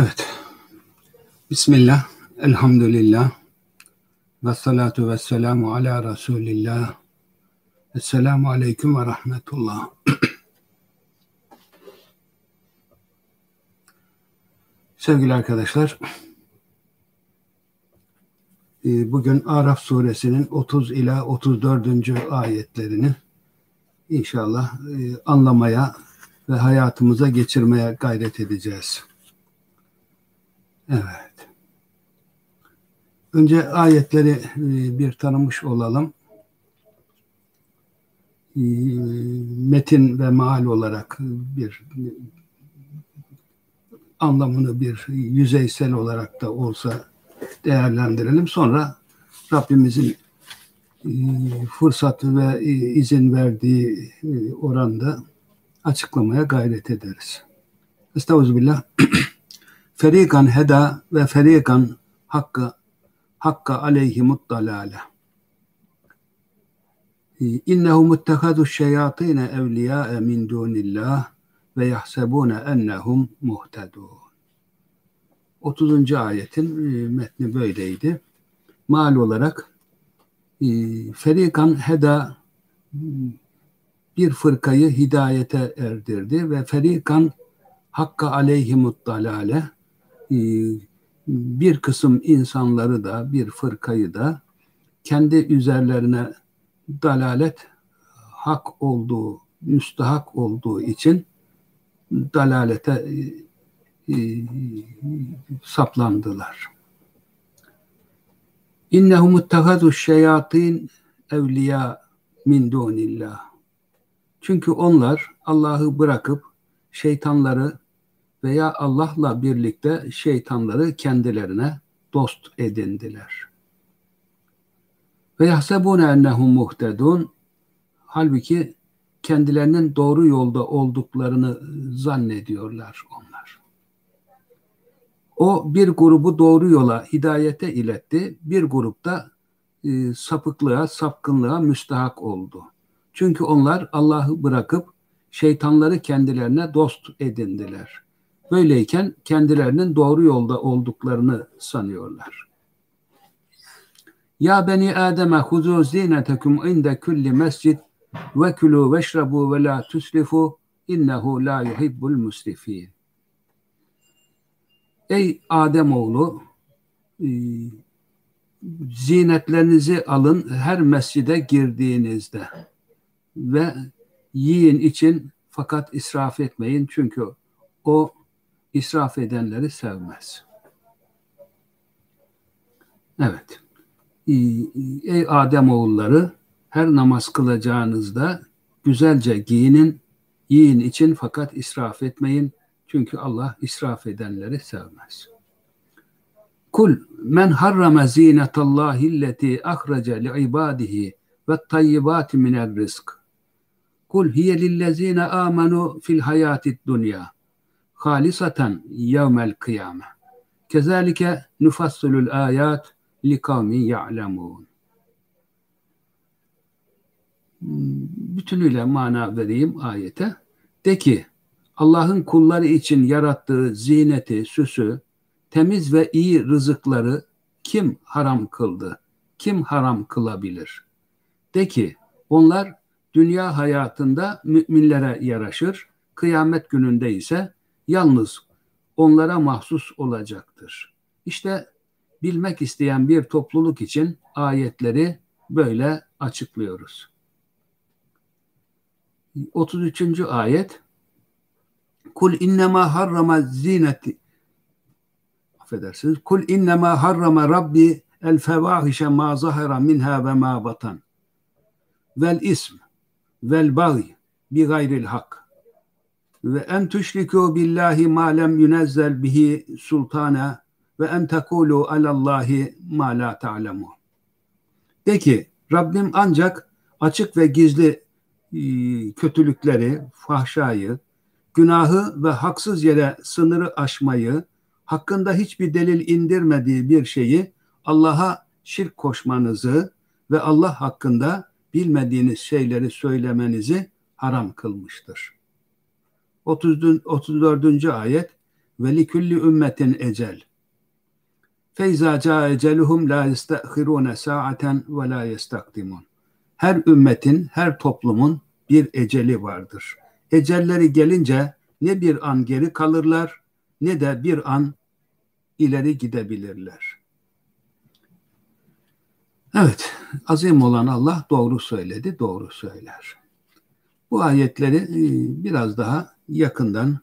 Evet. Bismillah, elhamdülillah, ve salatu ve selamu ala Resulillah. Esselamu aleyküm ve rahmetullah. Sevgili arkadaşlar, e, bugün Araf suresinin 30 ila 34. ayetlerini inşallah e, anlamaya ve hayatımıza geçirmeye gayret edeceğiz. Evet. Önce ayetleri e, bir tanımış olalım. E, metin ve maal olarak bir anlamını bir yüzeysel olarak da olsa değerlendirelim. Sonra Rabbimizin e, fırsat ve izin verdiği oranda açıklamaya gayret ederiz. Estağfirullah. Ferikan heda ve ferikan hakkı hakka aleyhimut dalale. İnnehu muttehadu şeyatine evliya min dunillah ve yahsebune ennehum muhtedun. 30. ayetin e, metni böyleydi. Mal olarak e, ferikan heda bir fırkayı hidayete erdirdi ve ferikan hakka aleyhimut dalale e, bir kısım insanları da bir fırkayı da kendi üzerlerine dalalet hak olduğu, müstahak olduğu için dalalete e, e, saplandılar. İnnehu muttehadu şeyatin evliya min dunillah. Çünkü onlar Allah'ı bırakıp şeytanları veya Allah'la birlikte şeytanları kendilerine dost edindiler. Ve yahsebune ennehum muhtedun halbuki kendilerinin doğru yolda olduklarını zannediyorlar onlar. O bir grubu doğru yola, hidayete iletti. Bir grupta e, sapıklığa, sapkınlığa müstahak oldu. Çünkü onlar Allah'ı bırakıp şeytanları kendilerine dost edindiler. Böyleyken kendilerinin doğru yolda olduklarını sanıyorlar. Ya beni Adem'e huzu zinetekum inde kulli mescid ve kulu veşrabu ve la tuslifu innehu la yuhibbul musrifin. Ey Adem oğlu e, zinetlerinizi alın her mescide girdiğinizde ve yiyin için fakat israf etmeyin çünkü o israf edenleri sevmez. Evet. Ey Adem oğulları her namaz kılacağınızda güzelce giyinin, yiyin için fakat israf etmeyin. Çünkü Allah israf edenleri sevmez. Kul men harrama zinetallahi illeti ahraca li ibadihi ve tayyibati minel rizk. Kul hiye lillezine amenu fil hayatid dunya halisaten yevmel kıyame. Kezalike nufassilul ayat li kavmin ya'lemun. Bütünüyle mana vereyim ayete. De ki Allah'ın kulları için yarattığı zineti, süsü, temiz ve iyi rızıkları kim haram kıldı? Kim haram kılabilir? De ki onlar dünya hayatında müminlere yaraşır, kıyamet gününde ise yalnız onlara mahsus olacaktır. İşte bilmek isteyen bir topluluk için ayetleri böyle açıklıyoruz. 33. ayet Kul innema harrama zineti affedersiniz. Kul innema harrama rabbi el fevahişe ma zahara minha ve ma batan vel ism vel bagi bi gayril hak ve en tüşriku billahi ma lem yunezzel bihi sultana ve en tekulu alallahi ma la ta'lemu. De ki Rabbim ancak açık ve gizli e, kötülükleri, fahşayı, günahı ve haksız yere sınırı aşmayı, hakkında hiçbir delil indirmediği bir şeyi Allah'a şirk koşmanızı ve Allah hakkında bilmediğiniz şeyleri söylemenizi haram kılmıştır. 30, 34. ayet ve li kulli ümmetin ecel. Feyza ca eceluhum la yestahirune sa'aten ve la yestakdimun. Her ümmetin, her toplumun bir eceli vardır. Ecelleri gelince ne bir an geri kalırlar ne de bir an ileri gidebilirler. Evet, azim olan Allah doğru söyledi, doğru söyler. Bu ayetleri e, biraz daha yakından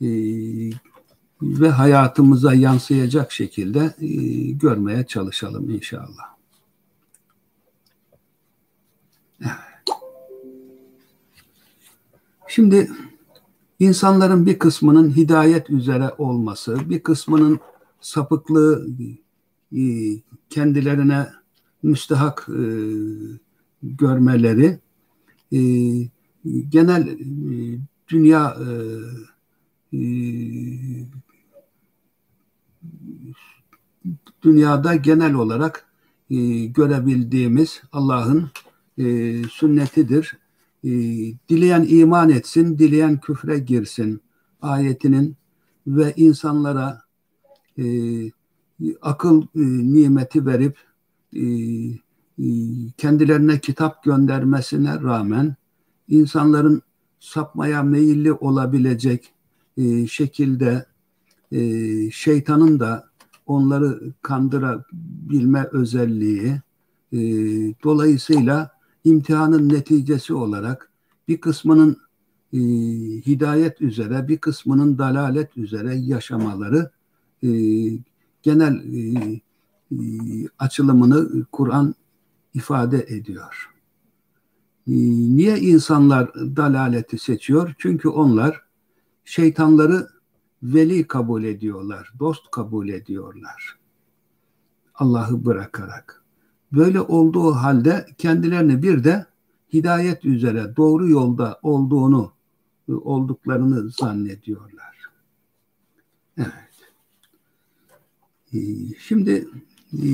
e, ve hayatımıza yansıyacak şekilde e, görmeye çalışalım inşallah. Şimdi insanların bir kısmının hidayet üzere olması, bir kısmının sapıklığı kendilerine müstehak görmeleri genel dünya dünyada genel olarak e, görebildiğimiz Allah'ın e, sünnetidir. E, dileyen iman etsin, dileyen küfre girsin ayetinin ve insanlara e, akıl e, nimeti verip e, e, kendilerine kitap göndermesine rağmen insanların sapmaya meyilli olabilecek e, şekilde e, şeytanın da onları kandırabilme özelliği e, dolayısıyla imtihanın neticesi olarak bir kısmının e, hidayet üzere bir kısmının dalalet üzere yaşamaları e, genel e, e, açılımını Kur'an ifade ediyor. E, niye insanlar dalaleti seçiyor? Çünkü onlar şeytanları veli kabul ediyorlar, dost kabul ediyorlar. Allah'ı bırakarak. Böyle olduğu halde kendilerini bir de hidayet üzere doğru yolda olduğunu olduklarını zannediyorlar. Evet. Ee, şimdi e,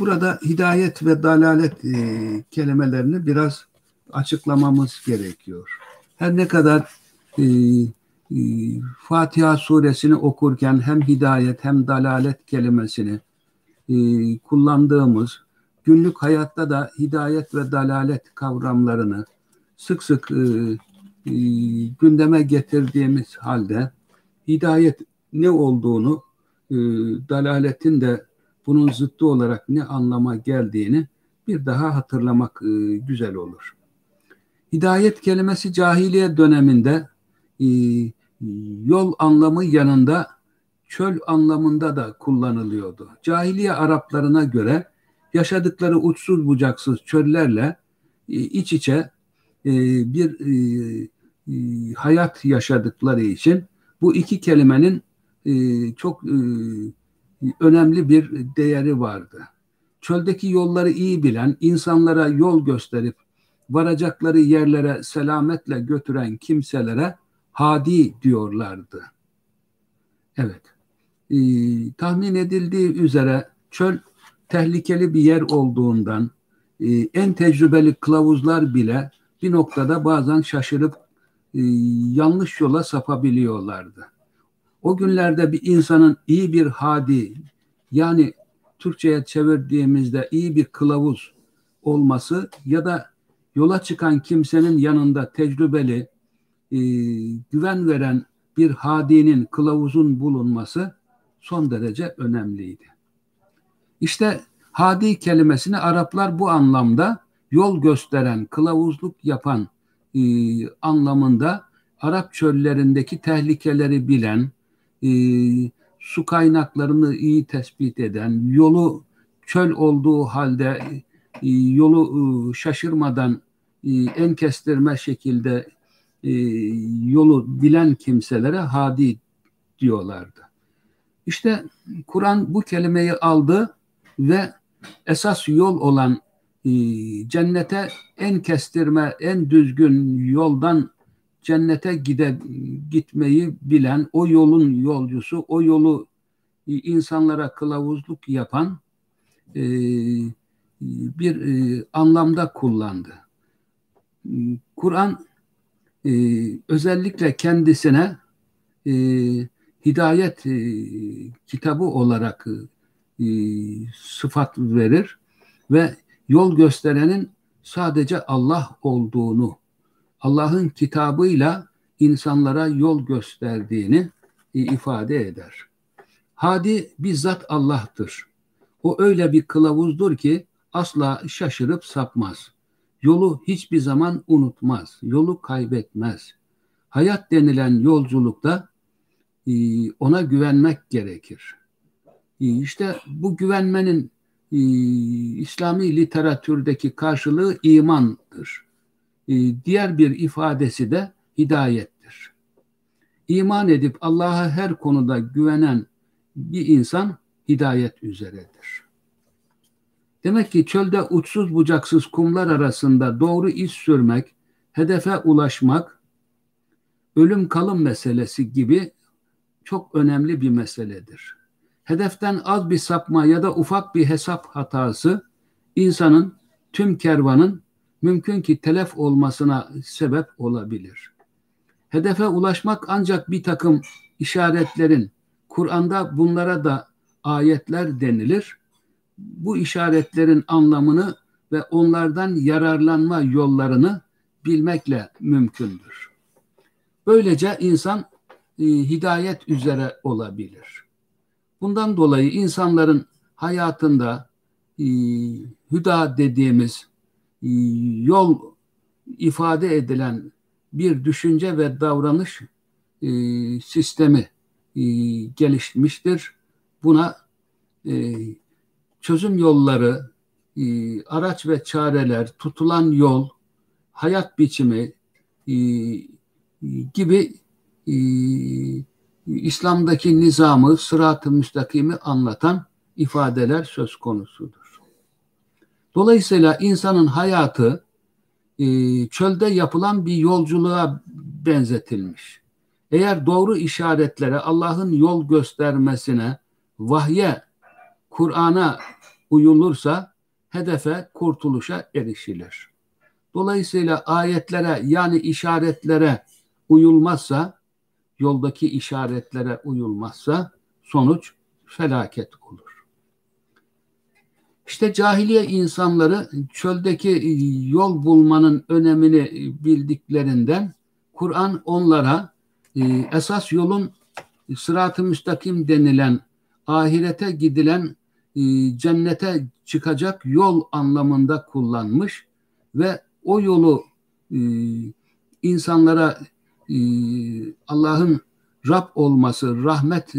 burada hidayet ve dalalet e, kelimelerini biraz açıklamamız gerekiyor. Her ne kadar e, ee, Fatiha suresini okurken hem hidayet hem dalalet kelimesini e, kullandığımız günlük hayatta da hidayet ve dalalet kavramlarını sık sık e, e, gündeme getirdiğimiz halde hidayet ne olduğunu dalaletin de bunun zıttı olarak ne anlama geldiğini bir daha hatırlamak güzel olur. Hidayet kelimesi cahiliye döneminde yol anlamı yanında çöl anlamında da kullanılıyordu. Cahiliye Araplarına göre yaşadıkları uçsuz bucaksız çöllerle e, iç içe e, bir e, hayat yaşadıkları için bu iki kelimenin çok önemli bir değeri vardı. Çöldeki yolları iyi bilen, insanlara yol gösterip varacakları yerlere selametle götüren kimselere hadi diyorlardı. Evet. Ee, tahmin edildiği üzere çöl tehlikeli bir yer olduğundan e, en tecrübeli kılavuzlar bile bir noktada bazen şaşırıp e, yanlış yola sapabiliyorlardı. O günlerde bir insanın iyi bir hadi yani Türkçe'ye çevirdiğimizde iyi bir kılavuz olması ya da yola çıkan kimsenin yanında tecrübeli e, güven veren bir hadinin, kılavuzun bulunması son derece önemliydi. İşte hadi kelimesini Araplar bu anlamda yol gösteren, kılavuzluk yapan e, anlamında Arap çöllerindeki tehlikeleri bilen, e, su kaynaklarını iyi tespit eden, yolu çöl olduğu halde yolu e, şaşırmadan e, en kestirme şekilde e, yolu bilen kimselere hadi diyorlardı. İşte Kur'an bu kelimeyi aldı ve esas yol olan e, cennete en kestirme, en düzgün yoldan cennete gide, gitmeyi bilen, o yolun yolcusu, o yolu e, insanlara kılavuzluk yapan e, bir e, anlamda kullandı. Kur'an e, özellikle kendisine e, hidayet e, kitabı olarak e, sıfat verir ve yol gösterenin sadece Allah olduğunu, Allah'ın kitabıyla insanlara yol gösterdiğini e, ifade eder. Hadi bizzat Allah'tır. O öyle bir kılavuzdur ki asla şaşırıp sapmaz. Yolu hiçbir zaman unutmaz, yolu kaybetmez. Hayat denilen yolculukta e, ona güvenmek gerekir. E, işte bu güvenmenin e, İslami literatürdeki karşılığı imandır. Diğer bir ifadesi de hidayettir. İman edip Allah'a her konuda güvenen bir insan hidayet üzeredir. Demek ki çölde uçsuz bucaksız kumlar arasında doğru iz sürmek, hedefe ulaşmak, ölüm kalım meselesi gibi çok önemli bir meseledir. Hedeften az bir sapma ya da ufak bir hesap hatası insanın, tüm kervanın mümkün ki telef olmasına sebep olabilir. Hedefe ulaşmak ancak bir takım işaretlerin, Kur'an'da bunlara da ayetler denilir. Bu işaretlerin anlamını ve onlardan yararlanma yollarını bilmekle mümkündür. Böylece insan e, hidayet üzere olabilir. Bundan dolayı insanların hayatında e, hüda dediğimiz e, yol ifade edilen bir düşünce ve davranış e, sistemi e, gelişmiştir. Buna e, çözüm yolları, e, araç ve çareler, tutulan yol, hayat biçimi e, gibi e, İslam'daki nizamı, sırat-ı müstakimi anlatan ifadeler söz konusudur. Dolayısıyla insanın hayatı çölde yapılan bir yolculuğa benzetilmiş. Eğer doğru işaretlere, Allah'ın yol göstermesine, vahye, Kur'an'a uyulursa hedefe, kurtuluşa erişilir. Dolayısıyla ayetlere yani işaretlere uyulmazsa, yoldaki işaretlere uyulmazsa sonuç felaket olur. İşte cahiliye insanları çöldeki yol bulmanın önemini bildiklerinden Kur'an onlara e, esas yolun sırat-ı müstakim denilen ahirete gidilen e, cennete çıkacak yol anlamında kullanmış ve o yolu e, insanlara e, Allah'ın Rab olması, rahmet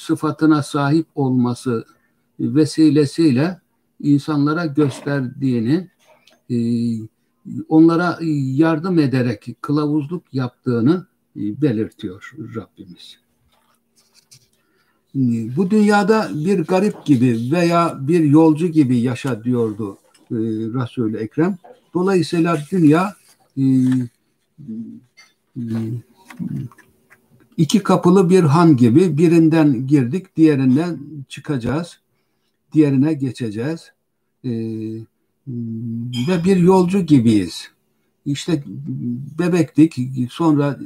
sıfatına sahip olması vesilesiyle insanlara gösterdiğini, onlara yardım ederek kılavuzluk yaptığını belirtiyor Rabbimiz. Bu dünyada bir garip gibi veya bir yolcu gibi yaşa diyordu e, Resul-i Ekrem. Dolayısıyla dünya e, iki kapılı bir han gibi birinden girdik, diğerinden çıkacağız, diğerine geçeceğiz ee, ve bir yolcu gibiyiz. İşte bebektik, sonra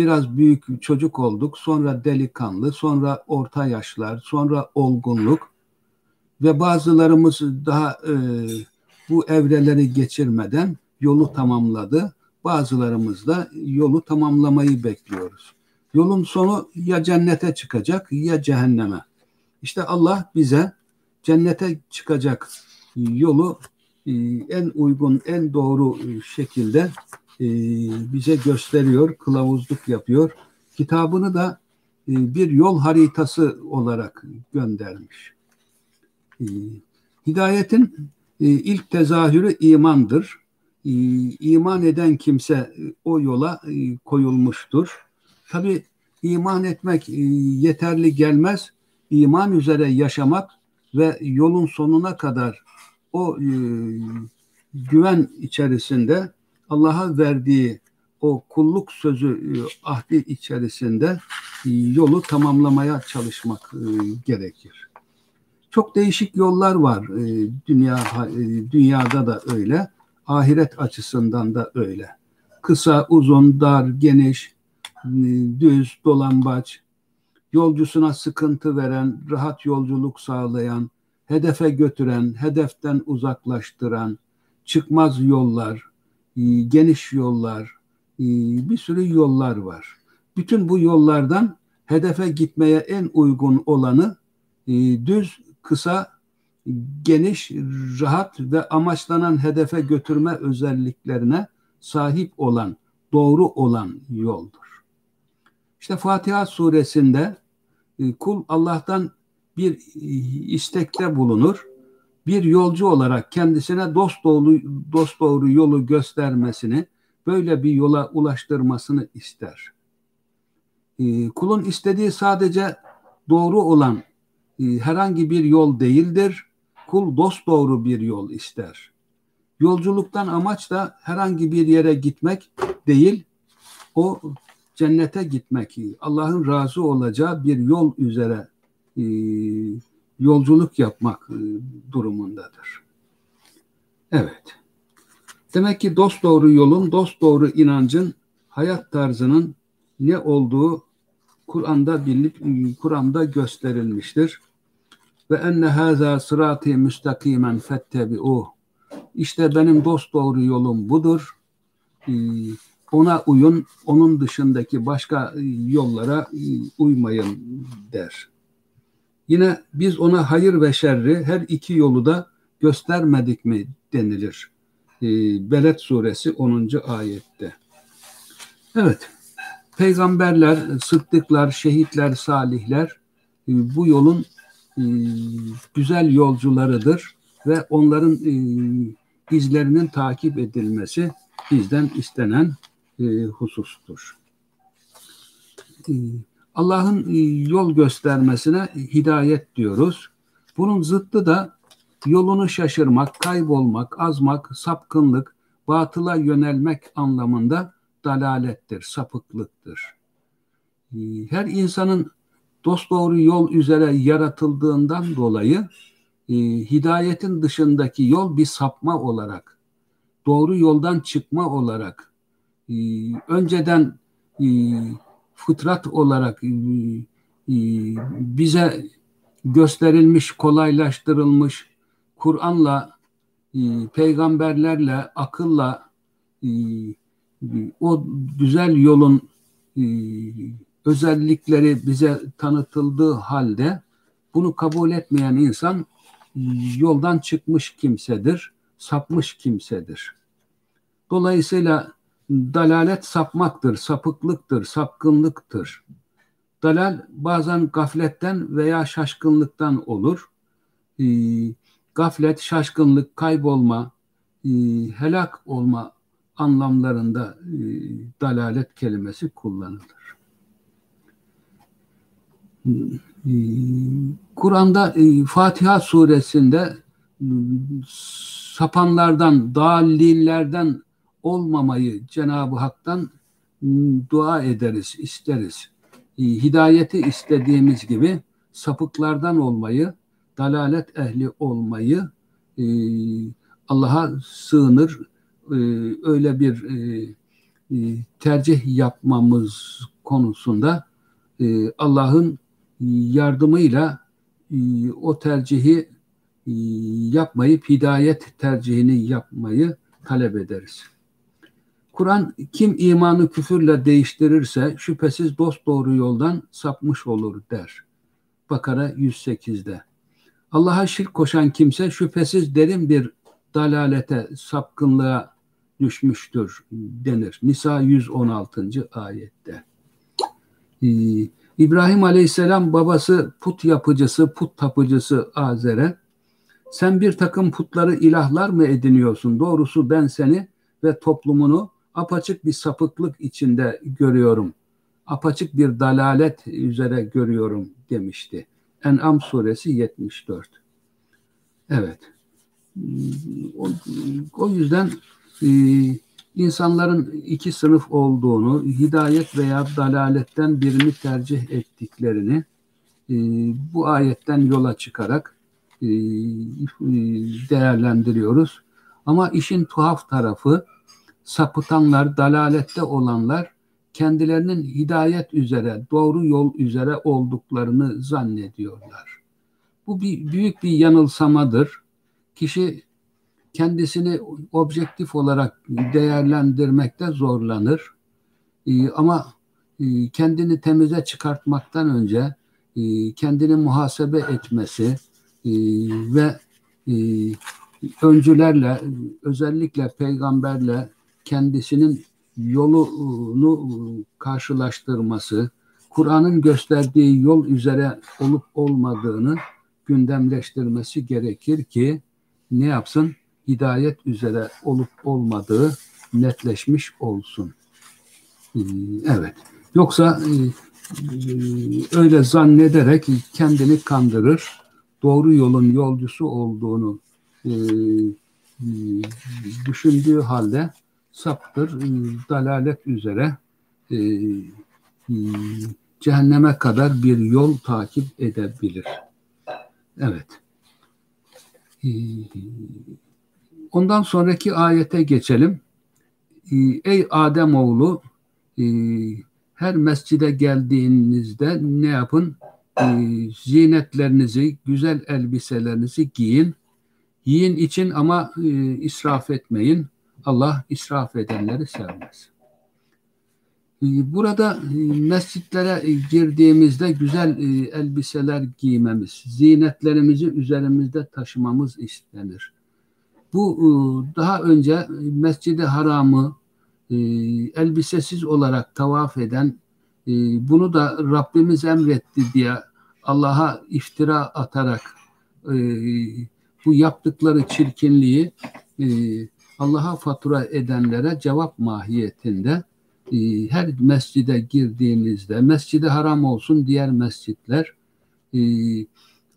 biraz büyük çocuk olduk, sonra delikanlı, sonra orta yaşlar, sonra olgunluk ve bazılarımız daha e, bu evreleri geçirmeden yolu tamamladı. Bazılarımız da yolu tamamlamayı bekliyoruz. Yolun sonu ya cennete çıkacak ya cehenneme. İşte Allah bize cennete çıkacak yolu e, en uygun, en doğru şekilde e, bize gösteriyor, kılavuzluk yapıyor. Kitabını da e, bir yol haritası olarak göndermiş. Hidayetin ilk tezahürü imandır. İman eden kimse o yola koyulmuştur. Tabi iman etmek yeterli gelmez. İman üzere yaşamak ve yolun sonuna kadar o güven içerisinde Allah'a verdiği o kulluk sözü ahdi içerisinde yolu tamamlamaya çalışmak gerekir. Çok değişik yollar var dünya dünyada da öyle, ahiret açısından da öyle. Kısa, uzun, dar, geniş, düz, dolambaç, yolcusuna sıkıntı veren, rahat yolculuk sağlayan, hedefe götüren, hedeften uzaklaştıran, çıkmaz yollar, e, geniş yollar, e, bir sürü yollar var. Bütün bu yollardan hedefe gitmeye en uygun olanı e, düz, kısa, geniş, rahat ve amaçlanan hedefe götürme özelliklerine sahip olan, doğru olan yoldur. İşte Fatiha suresinde kul Allah'tan bir istekte bulunur. Bir yolcu olarak kendisine dost doğru, dost doğru yolu göstermesini, böyle bir yola ulaştırmasını ister. Kulun istediği sadece doğru olan herhangi bir yol değildir. Kul dost doğru bir yol ister. Yolculuktan amaç da herhangi bir yere gitmek değil, o cennete gitmek, Allah'ın razı olacağı bir yol üzere e, yolculuk yapmak e, durumundadır. Evet. Demek ki dost doğru yolun, dost doğru inancın, hayat tarzının ne olduğu Kur'an'da bilip Kur'an'da gösterilmiştir. Ve enne haza sırati müstakimen fettebi'uh. İşte benim dost doğru yolum budur. Ee, ona uyun, onun dışındaki başka yollara uymayın der. Yine biz ona hayır ve şerri her iki yolu da göstermedik mi denilir. Ee, Beled suresi 10. ayette. Evet, peygamberler, sıddıklar, şehitler, salihler e, bu yolun e, güzel yolcularıdır ve onların e, izlerinin takip edilmesi bizden istenen husustur. Allah'ın e, yol göstermesine hidayet diyoruz. Bunun zıttı da yolunu şaşırmak, kaybolmak, azmak, sapkınlık, batıla yönelmek anlamında dalalettir, sapıklıktır. E, her insanın dosdoğru yol üzere yaratıldığından dolayı e, hidayetin dışındaki yol bir sapma olarak, doğru yoldan çıkma olarak, önceden fıtrat olarak e, e, bize gösterilmiş, kolaylaştırılmış Kur'an'la, e, peygamberlerle, akılla o güzel yolun özellikleri bize tanıtıldığı halde bunu kabul etmeyen insan yoldan çıkmış kimsedir, sapmış kimsedir. Dolayısıyla dalalet sapmaktır, sapıklıktır, sapkınlıktır. Dalal bazen gafletten veya şaşkınlıktan olur. E, gaflet, şaşkınlık, kaybolma, e, helak olma anlamlarında e, dalalet kelimesi kullanılır. Kur'an'da e, Fatiha suresinde e, sapanlardan, dalillerden olmamayı Cenab-ı Hak'tan dua ederiz, isteriz. Ee, hidayeti istediğimiz gibi sapıklardan olmayı, dalalet ehli olmayı e, Allah'a sığınır. E, öyle bir e, tercih yapmamız konusunda Allah'ın yardımıyla o tercihi yapmayıp hidayet tercihini yapmayı talep ederiz. Kur'an kim imanı küfürle değiştirirse şüphesiz dost doğru yoldan sapmış olur der. Bakara 108'de. Allah'a şirk koşan kimse şüphesiz derin bir dalalete, sapkınlığa düşmüştür denir. Nisa 116. ayette. Ee, İbrahim Aleyhisselam babası put yapıcısı, put tapıcısı Azer'e sen bir takım putları ilahlar mı ediniyorsun? Doğrusu ben seni ve toplumunu apaçık bir sapıklık içinde görüyorum. Apaçık bir dalalet üzere görüyorum demişti. En'am suresi 74. Evet. O, o yüzden e, insanların iki sınıf olduğunu, hidayet veya dalaletten birini tercih ettiklerini e, bu ayetten yola çıkarak e, değerlendiriyoruz. Ama işin tuhaf tarafı sapıtanlar, dalalette olanlar kendilerinin hidayet üzere, doğru yol üzere olduklarını zannediyorlar. Bu bir büyük bir yanılsamadır. Kişi kendisini objektif olarak değerlendirmekte zorlanır. Ee, ama e, kendini temize çıkartmaktan önce e, kendini muhasebe etmesi e, ve öncülerle özellikle peygamberle kendisinin yolunu karşılaştırması, Kur'an'ın gösterdiği yol üzere olup olmadığını gündemleştirmesi gerekir ki ne yapsın? Hidayet üzere olup olmadığı netleşmiş olsun. Evet. Yoksa öyle zannederek kendini kandırır, doğru yolun yolcusu olduğunu düşündüğü halde saptır, dalalet üzere cehenneme kadar bir yol takip edebilir. Evet. Ondan sonraki ayete geçelim. Ey Adem oğlu her mescide geldiğinizde ne yapın? Zinetlerinizi, güzel elbiselerinizi giyin. Yiyin için ama israf etmeyin. Allah israf edenleri sevmez. Burada mescitlere girdiğimizde güzel elbiseler giymemiz, zinetlerimizi üzerimizde taşımamız istenir. Bu daha önce Mescid-i Haram'ı elbisesiz olarak tavaf eden, bunu da Rabbimiz emretti diye Allah'a iftira atarak bu yaptıkları çirkinliği Allah'a fatura edenlere cevap mahiyetinde her mescide girdiğinizde, mescidi haram olsun diğer mescitler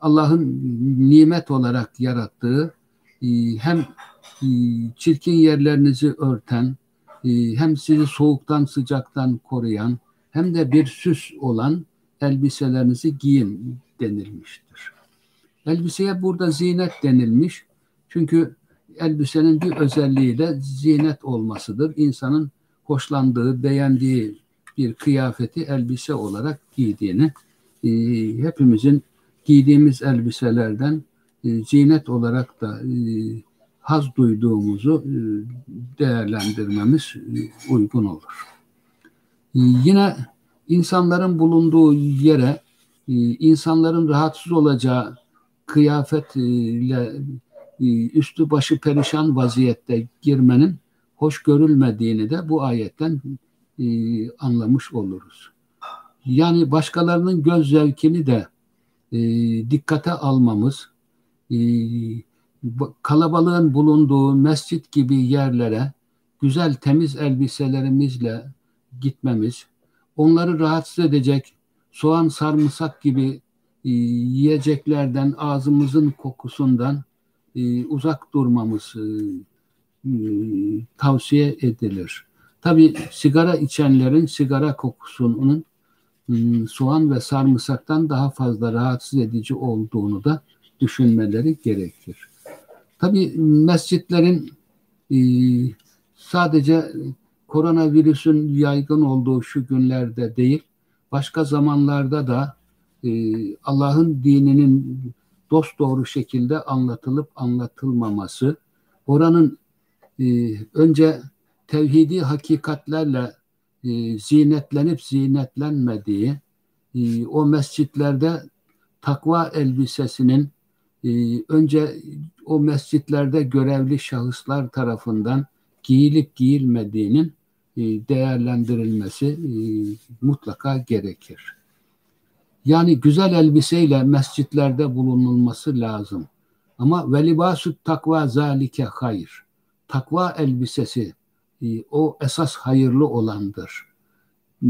Allah'ın nimet olarak yarattığı hem çirkin yerlerinizi örten, hem sizi soğuktan sıcaktan koruyan hem de bir süs olan elbiselerinizi giyin denilmiştir. Elbiseye burada zinet denilmiş. Çünkü elbisenin bir özelliği de zinet olmasıdır. İnsanın hoşlandığı, beğendiği bir kıyafeti elbise olarak giydiğini, e, hepimizin giydiğimiz elbiselerden e, zinet olarak da e, haz duyduğumuzu e, değerlendirmemiz e, uygun olur. E, yine insanların bulunduğu yere e, insanların rahatsız olacağı kıyafetle üstü başı perişan vaziyette girmenin hoş görülmediğini de bu ayetten e, anlamış oluruz. Yani başkalarının göz zevkini de e, dikkate almamız, e, kalabalığın bulunduğu mescit gibi yerlere güzel temiz elbiselerimizle gitmemiz, onları rahatsız edecek soğan sarımsak gibi e, yiyeceklerden ağzımızın kokusundan e, uzak durmamız e, tavsiye edilir. Tabi sigara içenlerin sigara kokusunun e, soğan ve sarımsaktan daha fazla rahatsız edici olduğunu da düşünmeleri gerekir. Tabi mescitlerin e, sadece koronavirüsün yaygın olduğu şu günlerde değil, başka zamanlarda da e, Allah'ın dininin dost doğru şekilde anlatılıp anlatılmaması, oranın e, önce tevhidi hakikatlerle e, zinetlenip zinetlenmediği, e, o mescitlerde takva elbisesinin e, önce o mescitlerde görevli şahıslar tarafından giyilip giyilmediğinin e, değerlendirilmesi e, mutlaka gerekir. Yani güzel elbiseyle mescitlerde bulunulması lazım. Ama ve takva zalike hayır. Takva elbisesi e, o esas hayırlı olandır. E,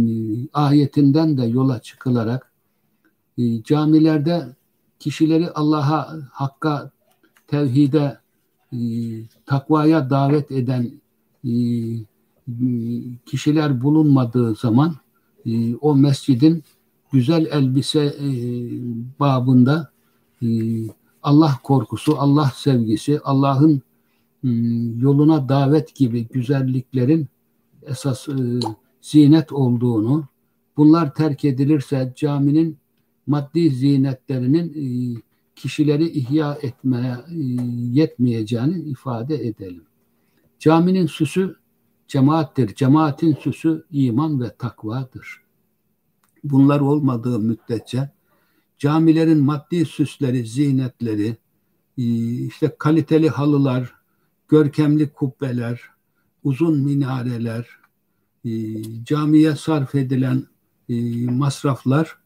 ayetinden de yola çıkılarak e, camilerde kişileri Allah'a, Hakka, tevhide, takvaya davet eden kişiler bulunmadığı zaman o mescidin güzel elbise e, babında e, Allah korkusu, Allah sevgisi, Allah'ın e, yoluna davet gibi güzelliklerin esas e, zinet olduğunu, bunlar terk edilirse caminin maddi zinetlerinin e, kişileri ihya etmeye e, yetmeyeceğini ifade edelim. Caminin süsü cemaattir. Cemaatin süsü iman ve takvadır. Bunlar olmadığı müddetçe camilerin maddi süsleri, zinetleri, e, işte kaliteli halılar, görkemli kubbeler, uzun minareler, e, camiye sarf edilen e, masraflar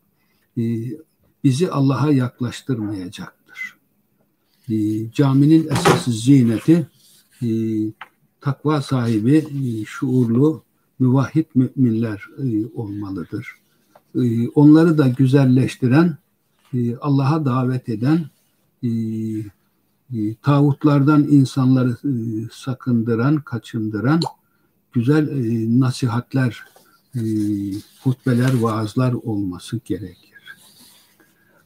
bizi Allah'a yaklaştırmayacaktır. Caminin esas zineti takva sahibi, şuurlu, müvahhid müminler olmalıdır. Onları da güzelleştiren e, Allah'a davet eden e, e, tağutlardan insanları sakındıran, kaçındıran güzel nasihatler, hutbeler, vaazlar olması gerekir.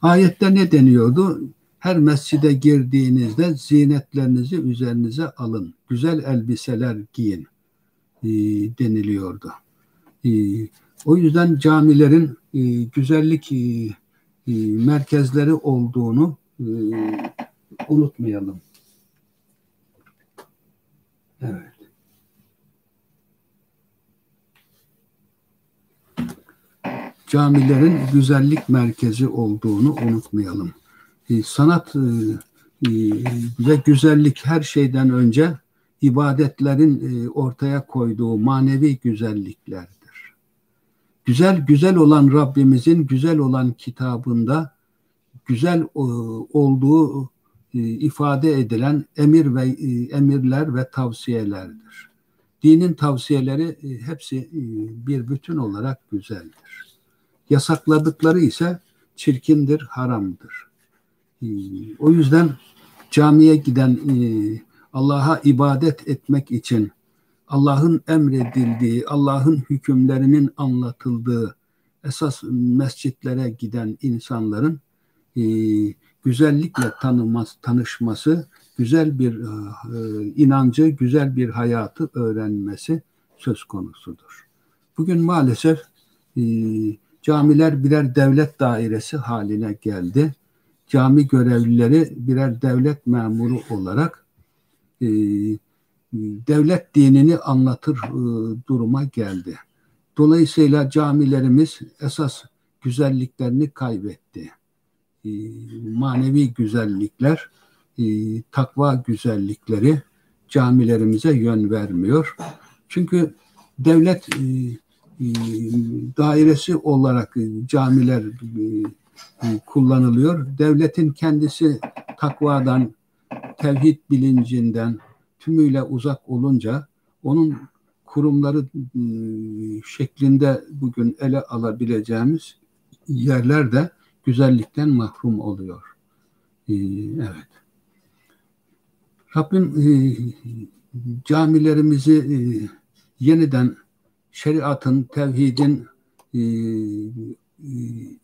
Ayette ne deniyordu? Her mescide girdiğinizde zinetlerinizi üzerinize alın. Güzel elbiseler giyin deniliyordu. O yüzden camilerin güzellik e, merkezleri olduğunu e, unutmayalım. Evet. Camilerin güzellik merkezi olduğunu unutmayalım. E, sanat ve güzellik her şeyden önce ibadetlerin ortaya koyduğu manevi güzellikler güzel güzel olan Rabbimizin güzel olan kitabında güzel e, olduğu e, ifade edilen emir ve e, emirler ve tavsiyelerdir. Dinin tavsiyeleri hepsi bir bütün olarak güzeldir. Yasakladıkları ise çirkindir, haramdır. O yüzden camiye giden Allah'a ibadet etmek için Allah'ın emredildiği, Allah'ın hükümlerinin anlatıldığı esas mescitlere giden insanların e, güzellikle tanıması, tanışması, güzel bir e, inancı, güzel bir hayatı öğrenmesi söz konusudur. Bugün maalesef e, camiler birer devlet dairesi haline geldi. Cami görevlileri birer devlet memuru olarak e, devlet dinini anlatır e, duruma geldi. Dolayısıyla camilerimiz esas güzelliklerini kaybetti. E, manevi güzellikler, e, takva güzellikleri camilerimize yön vermiyor. Çünkü devlet dairesi olarak camiler kullanılıyor. Devletin kendisi takvadan, tevhid bilincinden, tümüyle uzak olunca onun kurumları ıı, şeklinde bugün ele alabileceğimiz yerler de güzellikten mahrum oluyor. Ee, evet. Rabbim ıı, camilerimizi yeniden şeriatın, tevhidin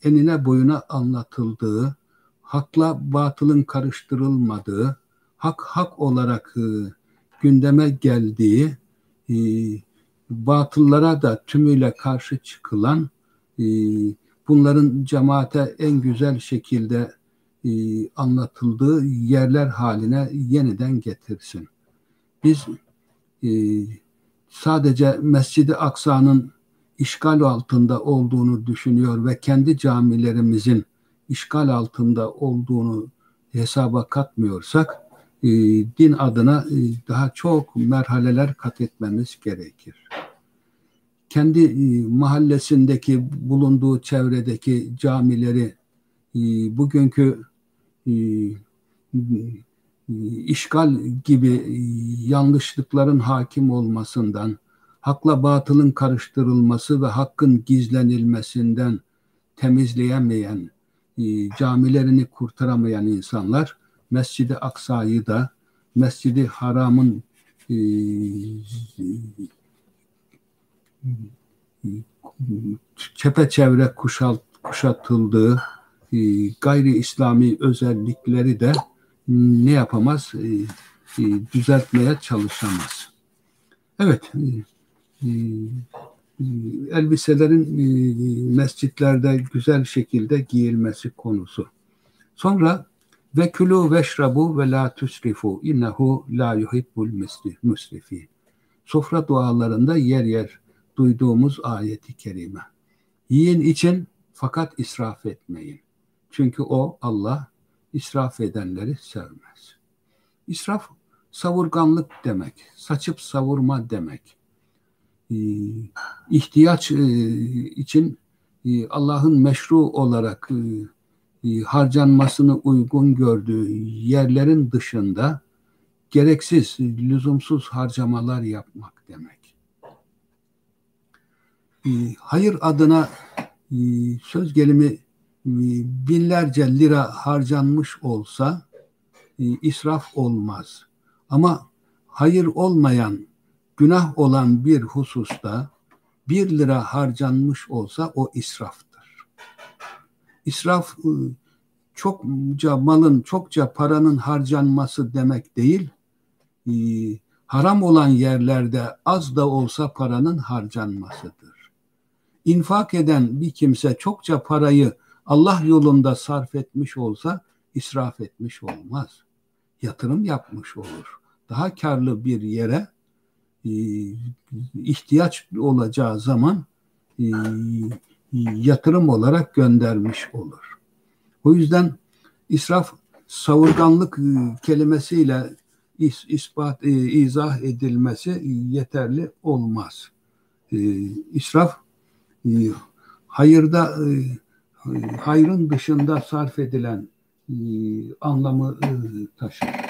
enine boyuna anlatıldığı, hakla batılın karıştırılmadığı, hak hak olarak gündeme geldiği, e, batıllara da tümüyle karşı çıkılan, e, bunların cemaate en güzel şekilde e, anlatıldığı yerler haline yeniden getirsin. Biz e, sadece Mescid-i Aksa'nın işgal altında olduğunu düşünüyor ve kendi camilerimizin işgal altında olduğunu hesaba katmıyorsak, e, din adına e, daha çok merhaleler kat etmemiz gerekir. Kendi e, mahallesindeki bulunduğu çevredeki camileri bugünkü işgal gibi yanlışlıkların hakim olmasından, hakla batılın karıştırılması ve hakkın gizlenilmesinden temizleyemeyen, camilerini kurtaramayan insanlar Mescid-i Aksa'yı da Mescid-i Haram'ın e, çepeçevre kuşat, kuşatıldığı e, gayri İslami özellikleri de ne yapamaz? E, e, düzeltmeye çalışamaz. Evet, elbiselerin mescitlerde güzel şekilde giyilmesi konusu. Sonra ve kulu veşrabu ve la tusrifu innehu la yuhibbul musrifin. Sofra dualarında yer yer duyduğumuz ayeti kerime. Yiyin için fakat israf etmeyin. Çünkü o Allah israf edenleri sevmez. İsraf savurganlık demek, saçıp savurma demek. Ee, ihtiyaç e, için e, Allah'ın meşru olarak e, harcanmasını uygun gördüğü yerlerin dışında gereksiz, lüzumsuz harcamalar yapmak demek. Hayır adına söz gelimi binlerce lira harcanmış olsa israf olmaz. Ama hayır olmayan, günah olan bir hususta bir lira harcanmış olsa o israftır. İsraf ıı, çokça malın, çokça paranın harcanması demek değil, haram olan yerlerde az da olsa paranın harcanmasıdır. İnfak eden bir kimse çokça parayı Allah yolunda sarf etmiş olsa israf etmiş olmaz. Yatırım yapmış olur. Daha karlı bir yere e, ihtiyaç olacağı zaman e, yatırım olarak göndermiş olur. O yüzden israf savurganlık e, kelimesiyle is, ispat e, izah edilmesi yeterli olmaz. E, israf e, hayırda e, hayrın dışında sarf edilen anlamı taşır.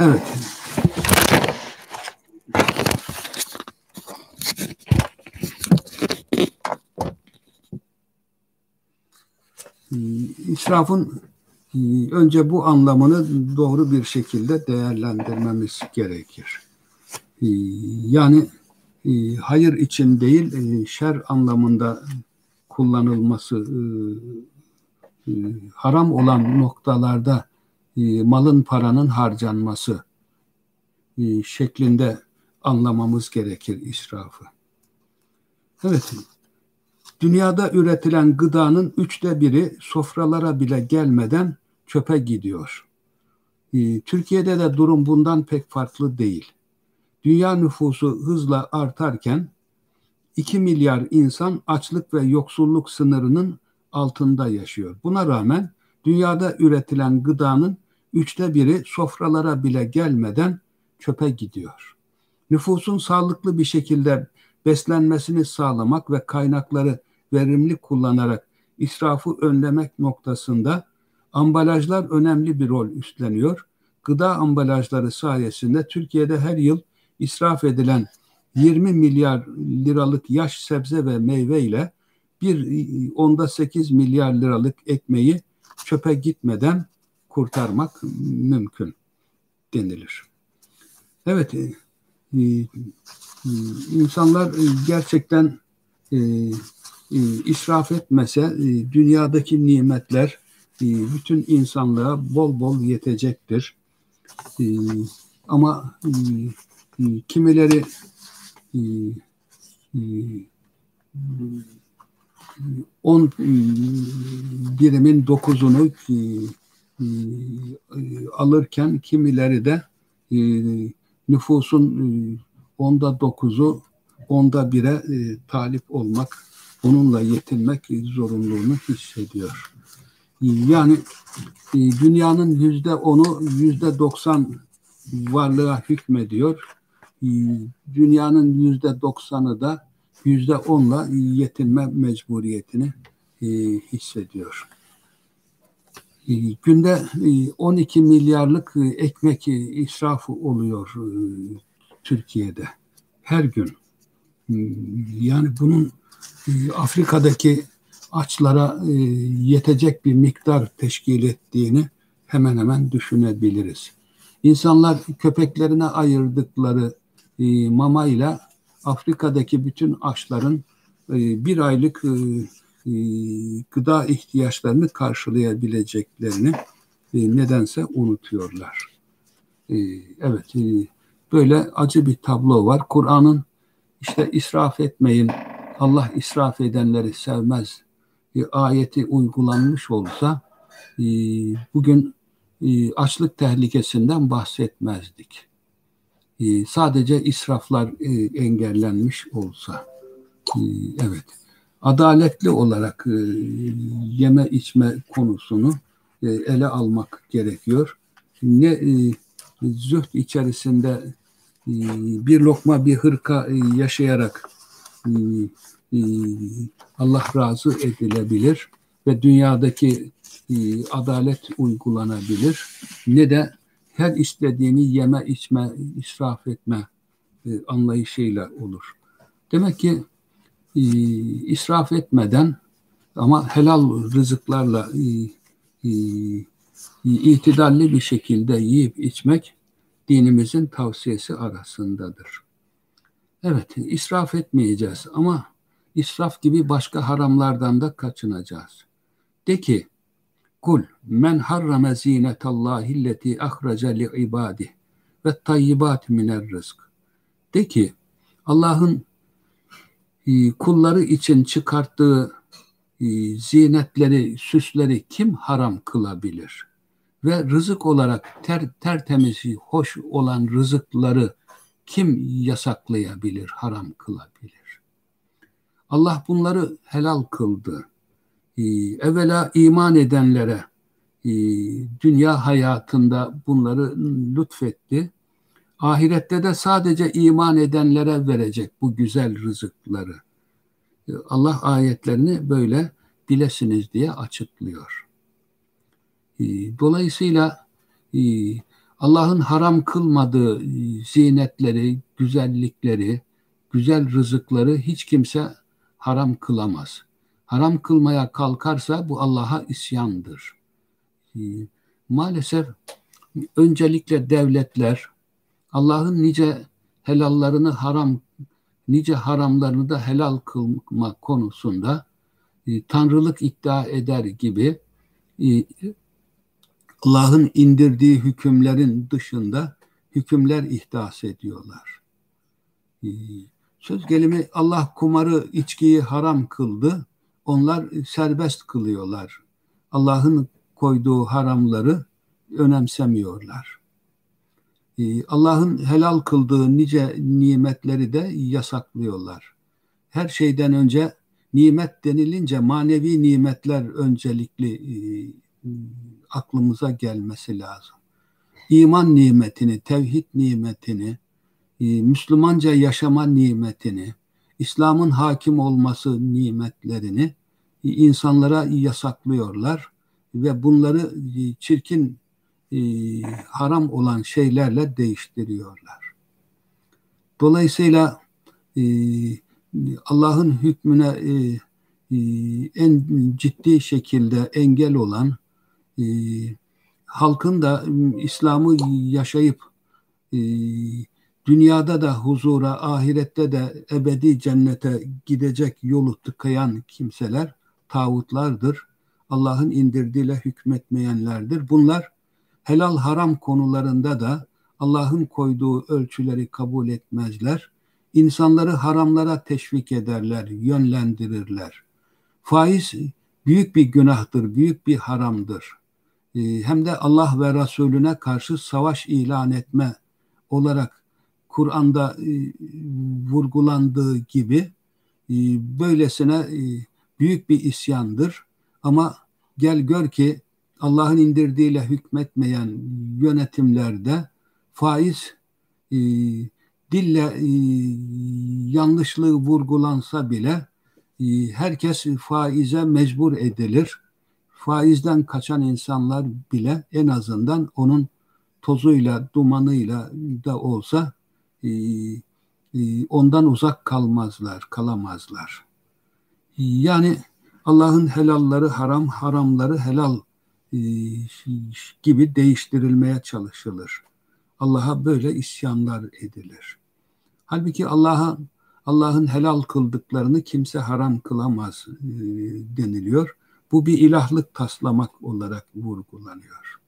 Evet. E, israfın ee, önce bu anlamını doğru bir şekilde değerlendirmemiz gerekir. Ee, yani hayır için değil, şer anlamında kullanılması, haram olan noktalarda malın paranın harcanması şeklinde anlamamız gerekir israfı. Evet, Dünyada üretilen gıdanın üçte biri sofralara bile gelmeden çöpe gidiyor. Ee, Türkiye'de de durum bundan pek farklı değil. Dünya nüfusu hızla artarken 2 milyar insan açlık ve yoksulluk sınırının altında yaşıyor. Buna rağmen dünyada üretilen gıdanın üçte biri sofralara bile gelmeden çöpe gidiyor. Nüfusun sağlıklı bir şekilde beslenmesini sağlamak ve kaynakları verimli kullanarak israfı önlemek noktasında ambalajlar önemli bir rol üstleniyor. Gıda ambalajları sayesinde Türkiye'de her yıl israf edilen 20 milyar liralık yaş sebze ve meyve ile bir onda 8 milyar liralık ekmeği çöpe gitmeden kurtarmak mümkün denilir. Evet, e, e, insanlar gerçekten e, israf etmese dünyadaki nimetler bütün insanlığa bol bol yetecektir. Ama kimileri on birimin dokuzunu alırken kimileri de nüfusun onda dokuzu onda bire talip olmak onunla yetinmek zorunluluğunu hissediyor. Yani e, dünyanın yüzde onu yüzde doksan varlığa hükmediyor. E, dünyanın yüzde doksanı da yüzde onla yetinme mecburiyetini e, hissediyor. Günde 12 milyarlık ekmek israfı oluyor Türkiye'de her gün. Yani bunun e, Afrika'daki açlara e, yetecek bir miktar teşkil ettiğini hemen hemen düşünebiliriz. İnsanlar köpeklerine ayırdıkları e, mamayla Afrika'daki bütün açların bir aylık gıda ihtiyaçlarını karşılayabileceklerini nedense unutuyorlar. Evet, böyle acı bir tablo var. Kur'an'ın işte israf etmeyin, Allah israf edenleri sevmez ayeti uygulanmış olsa bugün açlık tehlikesinden bahsetmezdik. Sadece israflar engellenmiş olsa. Evet. Adaletli olarak yeme içme konusunu ele almak gerekiyor. Ne zühd içerisinde bir lokma bir hırka yaşayarak Allah razı edilebilir ve dünyadaki adalet uygulanabilir. Ne de her istediğini yeme, içme, israf etme anlayışıyla olur. Demek ki israf etmeden ama helal rızıklarla itidalli bir şekilde yiyip içmek dinimizin tavsiyesi arasındadır. Evet, israf etmeyeceğiz ama israf gibi başka haramlardan da kaçınacağız. De ki, Kul men harrame zinetallahi lleti ahraca li ibadih ve tayyibat miner rızk. De ki, Allah'ın e, kulları için çıkarttığı e, zinetleri, süsleri kim haram kılabilir? Ve rızık olarak ter, tertemiz, hoş olan rızıkları kim yasaklayabilir, haram kılabilir? Allah bunları helal kıldı. Ee, evvela iman edenlere e, dünya hayatında bunları lütfetti. Ahirette de sadece iman edenlere verecek bu güzel rızıkları. Ee, Allah ayetlerini böyle bilesiniz diye açıklıyor. Ee, dolayısıyla e, Allah'ın haram kılmadığı e, zinetleri, güzellikleri, güzel rızıkları hiç kimse haram kılamaz. Haram kılmaya kalkarsa bu Allah'a isyandır. E, maalesef öncelikle devletler Allah'ın nice helallarını haram, nice haramlarını da helal kılma konusunda e, tanrılık iddia eder gibi Allah'ın indirdiği hükümlerin dışında hükümler ihdas ediyorlar. Ee, söz gelimi Allah kumarı, içkiyi haram kıldı. Onlar serbest kılıyorlar. Allah'ın koyduğu haramları önemsemiyorlar. Ee, Allah'ın helal kıldığı nice nimetleri de yasaklıyorlar. Her şeyden önce nimet denilince manevi nimetler öncelikli e, aklımıza gelmesi lazım. İman nimetini, tevhid nimetini, e, Müslümanca yaşama nimetini, İslam'ın hakim olması nimetlerini e, insanlara yasaklıyorlar ve bunları e, haram olan şeylerle değiştiriyorlar. Dolayısıyla Allah'ın hükmüne en ciddi şekilde engel olan e, halkın da İslam'ı yaşayıp e, dünyada da huzura, ahirette de ebedi cennete gidecek yolu tıkayan kimseler tağutlardır. Allah'ın indirdiğiyle hükmetmeyenlerdir. Bunlar helal haram konularında da Allah'ın koyduğu ölçüleri kabul etmezler. İnsanları haramlara teşvik ederler, yönlendirirler. Faiz büyük bir günahtır, büyük bir haramdır. Ee, hem de Allah ve Resulüne karşı savaş ilan etme olarak Kur'an'da e, vurgulandığı gibi e, böylesine e, büyük bir isyandır. Ama gel gör ki Allah'ın indirdiğiyle hükmetmeyen yönetimlerde faiz dille yanlışlığı vurgulansa bile herkes faize mecbur edilir faizden kaçan insanlar bile en azından onun tozuyla, dumanıyla da olsa e, e, ondan uzak kalmazlar, kalamazlar. Yani Allah'ın helalları haram, haramları helal e, gibi değiştirilmeye çalışılır. Allah'a böyle isyanlar edilir. Halbuki Allah'a Allah'ın helal kıldıklarını kimse haram kılamaz e, deniliyor. Bu bir ilahlık taslamak olarak vurgulanıyor.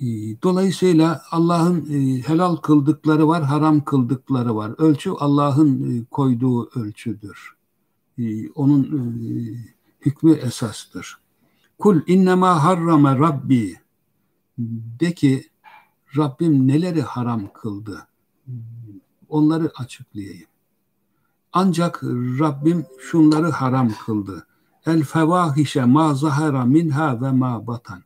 E, dolayısıyla Allah'ın e, helal kıldıkları var, haram kıldıkları var. Ölçü Allah'ın koyduğu ölçüdür. Onun hükmü esastır. Kul innema harrama rabbi de ki Rabbim neleri haram kıldı? Onları açıklayayım. Ancak Rabbim şunları haram kıldı. El fevahişe ma zahara minha ve ma batan.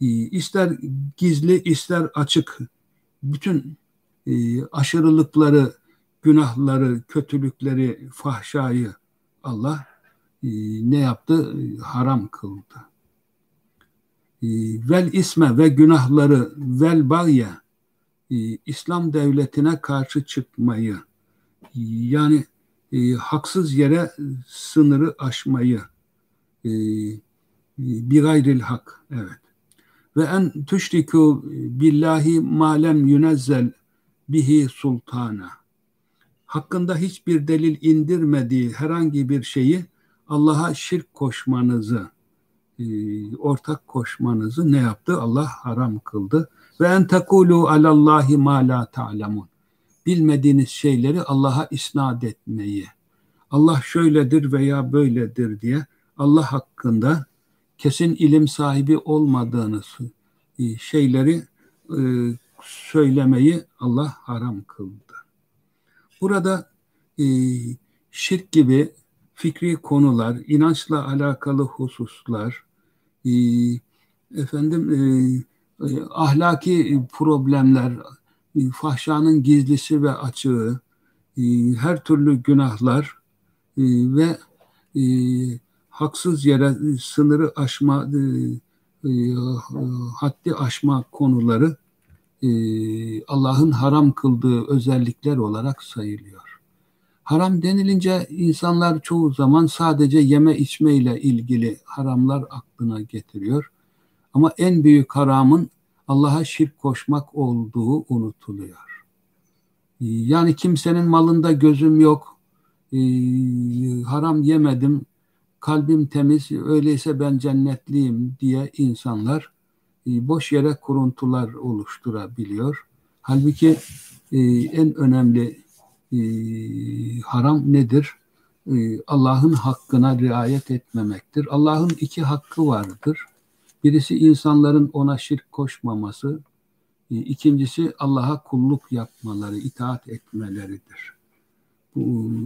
İster gizli ister açık bütün e, aşırılıkları, günahları, kötülükleri, fahşayı Allah ne yaptı? Haram kıldı. E, vel isme ve günahları vel bagye İslam devletine karşı çıkmayı yani haksız yere sınırı aşmayı bir gayril hak evet ve en tüşriku billahi malem yunezzel bihi sultana hakkında hiçbir delil indirmediği herhangi bir şeyi Allah'a şirk koşmanızı, e, ortak koşmanızı ne yaptı? Allah haram kıldı. Ve en tekulu alallahi ma la ta'lemun. Bilmediğiniz şeyleri Allah'a isnat etmeyi. Allah şöyledir veya böyledir diye Allah hakkında kesin ilim sahibi olmadığınız e, şeyleri e, söylemeyi Allah haram kıldı. Burada şirk gibi fikri konular, inançla alakalı hususlar, e, efendim e, e, ahlaki problemler, e, fahşanın gizlisi ve açığı, e, her türlü günahlar e, ve e, haksız yere sınırı aşma, e, e, haddi aşma konuları e, Allah'ın haram kıldığı özellikler olarak sayılıyor. Haram denilince insanlar çoğu zaman sadece yeme içme ile ilgili haramlar aklına getiriyor. Ama en büyük haramın Allah'a şirk koşmak olduğu unutuluyor. Yani kimsenin malında gözüm yok, ee, haram yemedim, kalbim temiz, öyleyse ben cennetliyim diye insanlar e, boş yere kuruntular oluşturabiliyor. Halbuki e, en önemli e, haram nedir? E, Allah'ın hakkına riayet etmemektir. Allah'ın iki hakkı vardır. Birisi insanların ona şirk koşmaması, e, ikincisi Allah'a kulluk yapmaları, itaat etmeleridir.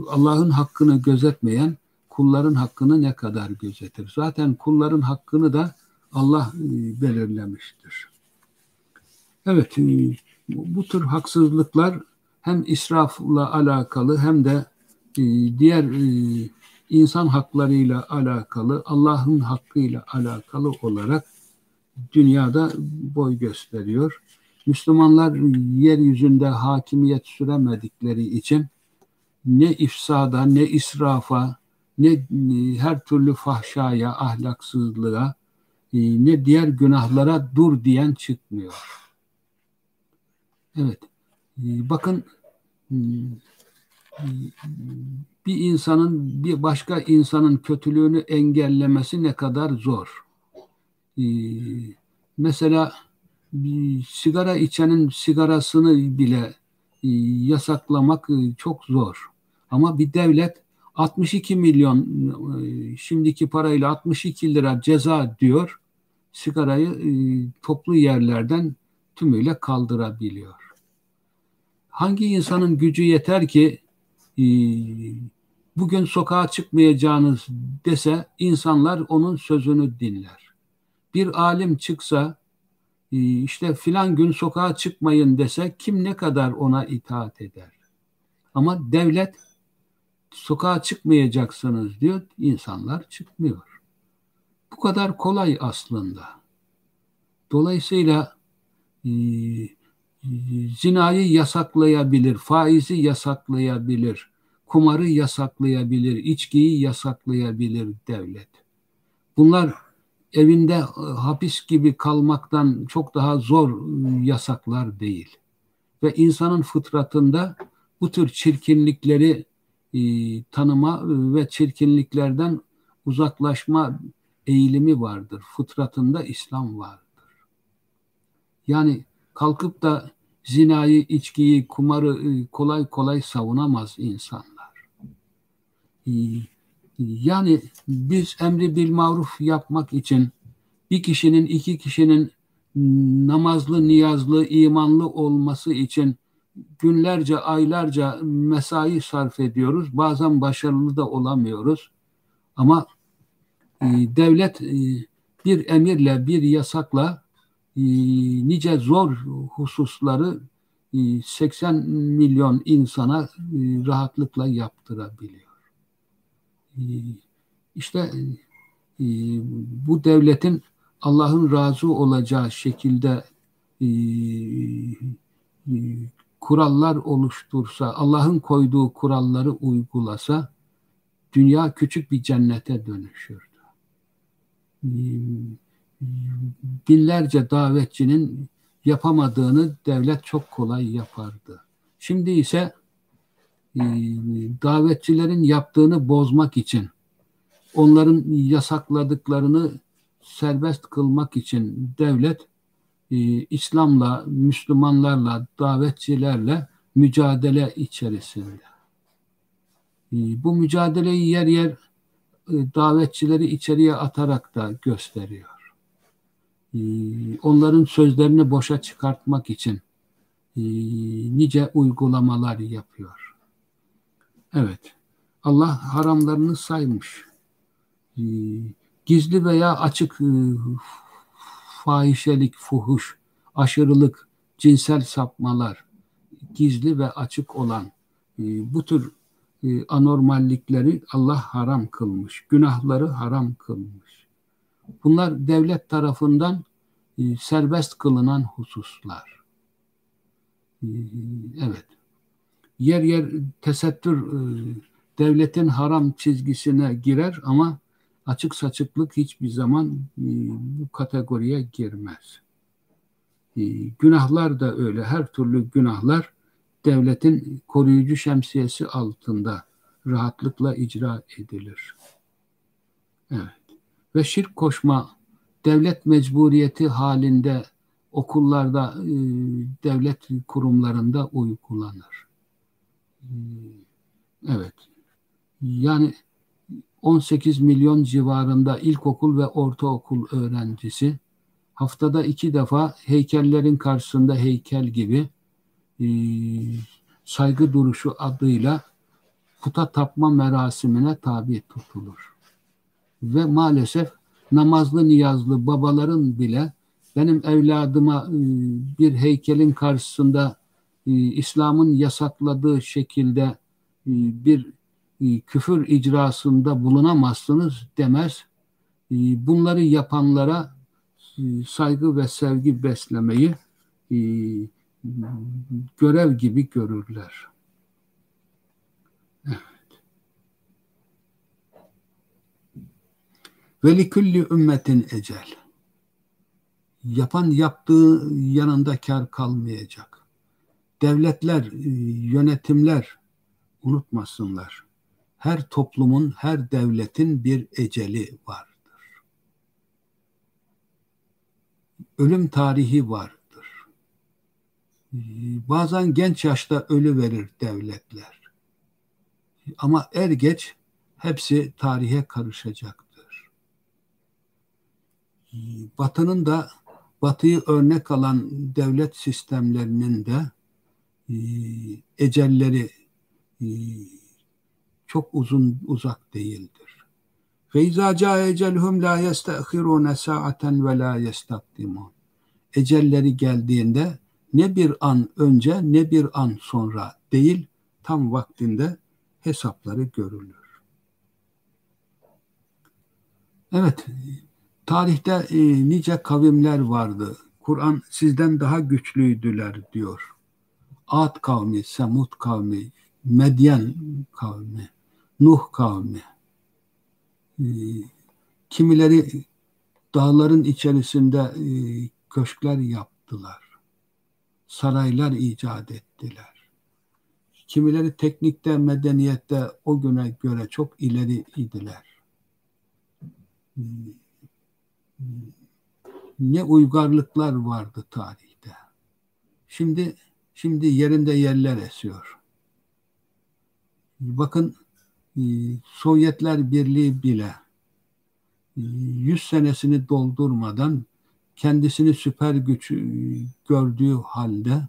Allah'ın hakkını gözetmeyen kulların hakkını ne kadar gözetir? Zaten kulların hakkını da Allah e, belirlemiştir. Evet, e, bu tür haksızlıklar hem israfla alakalı hem de e, diğer e, insan haklarıyla alakalı, Allah'ın hakkıyla alakalı olarak dünyada boy gösteriyor. Müslümanlar yeryüzünde hakimiyet süremedikleri için ne ifsada, ne israfa, ne e, her türlü fahşaya, ahlaksızlığa, ne diğer günahlara dur diyen çıkmıyor. Evet. E, bakın bir insanın bir başka insanın kötülüğünü engellemesi ne kadar zor. Ee, mesela sigara içenin sigarasını bile e, yasaklamak e, çok zor. Ama bir devlet 62 milyon e, şimdiki parayla 62 lira ceza diyor. Sigarayı toplu yerlerden tümüyle kaldırabiliyor hangi insanın gücü yeter ki e, bugün sokağa çıkmayacağınız dese insanlar onun sözünü dinler. Bir alim çıksa e, işte filan gün sokağa çıkmayın dese kim ne kadar ona itaat eder. Ama devlet sokağa çıkmayacaksınız diyor insanlar çıkmıyor. Bu kadar kolay aslında. Dolayısıyla e, zinayı yasaklayabilir, faizi yasaklayabilir, kumarı yasaklayabilir, içkiyi yasaklayabilir devlet. Bunlar evinde e, hapis gibi kalmaktan çok daha zor ıı, yasaklar değil. Ve insanın fıtratında bu tür çirkinlikleri e, tanıma ve çirkinliklerden uzaklaşma eğilimi vardır. Fıtratında İslam vardır. Yani kalkıp da zinayı, içkiyi, kumarı e, kolay kolay savunamaz insanlar. E, yani biz emri bil maruf yapmak için bir kişinin, iki kişinin namazlı, niyazlı, imanlı olması için günlerce, aylarca mesai sarf ediyoruz. Bazen başarılı da olamıyoruz. Ama e, devlet bir emirle, bir yasakla nice zor hususları e, 80 milyon insana e, rahatlıkla yaptırabiliyor. E, işte e, bu devletin Allah'ın razı olacağı şekilde e, e, kurallar oluştursa, Allah'ın koyduğu kuralları uygulasa dünya küçük bir cennete dönüşürdü. Binlerce davetçinin yapamadığını devlet çok kolay yapardı. Şimdi ise e, davetçilerin yaptığını bozmak için, onların yasakladıklarını serbest kılmak için devlet e, İslam'la, Müslümanlarla, davetçilerle mücadele içerisinde. E, bu mücadeleyi yer yer davetçileri içeriye atarak da gösteriyor. E, onların sözlerini boşa çıkartmak için e, nice uygulamalar yapıyor. Evet, Allah haramlarını saymış. E, gizli veya açık e, fahişelik, fuhuş, aşırılık, cinsel sapmalar, gizli ve açık olan e, bu tür e, anormallikleri Allah haram kılmış, günahları haram kılmış. Bunlar devlet tarafından serbest kılınan hususlar. Evet. Yer yer tesettür devletin haram çizgisine girer ama açık saçıklık hiçbir zaman e, bu kategoriye girmez. E, günahlar da öyle. Her türlü günahlar devletin koruyucu şemsiyesi altında rahatlıkla icra edilir. Evet. Ve şirk koşma devlet mecburiyeti halinde okullarda, e, devlet kurumlarında uygulanır. Evet. Yani 18 milyon civarında ilkokul ve ortaokul öğrencisi haftada iki defa heykellerin karşısında heykel gibi e, saygı duruşu adıyla puta tapma merasimine tabi tutulur. Ve maalesef namazlı niyazlı babaların bile benim evladıma e, bir heykelin karşısında e, İslam'ın yasakladığı şekilde e, bir küfür icrasında bulunamazsınız demez. Bunları yapanlara saygı ve sevgi beslemeyi görev gibi görürler. Evet. Ve likulli ümmetin ecel. Yapan yaptığı yanında kar kalmayacak. Devletler, yönetimler unutmasınlar her toplumun, her devletin bir eceli vardır. Ölüm tarihi vardır. Bazen genç yaşta ölü verir devletler. Ama er geç hepsi tarihe karışacaktır. Batı'nın da Batı'yı örnek alan devlet sistemlerinin de e, ecelleri e, çok uzun uzak değildir. Ca ecelhum la yestahirune sa'aten ve la yestakdimun. Ecelleri geldiğinde ne bir an önce ne bir an sonra değil tam vaktinde hesapları görülür. Evet, tarihte e, nice kavimler vardı. Kur'an sizden daha güçlüydüler diyor. Ad kavmi, Semud kavmi, Medyen kavmi. Nuh kavmi. Ee, kimileri dağların içerisinde e, köşkler yaptılar. Saraylar icat ettiler. kimileri teknikte, medeniyette o güne göre çok ileri idiler. Ne uygarlıklar vardı tarihte. Şimdi şimdi yerinde yerler esiyor. Bakın e, Sovyetler Birliği bile 100 e, senesini doldurmadan kendisini süper güç e, gördüğü halde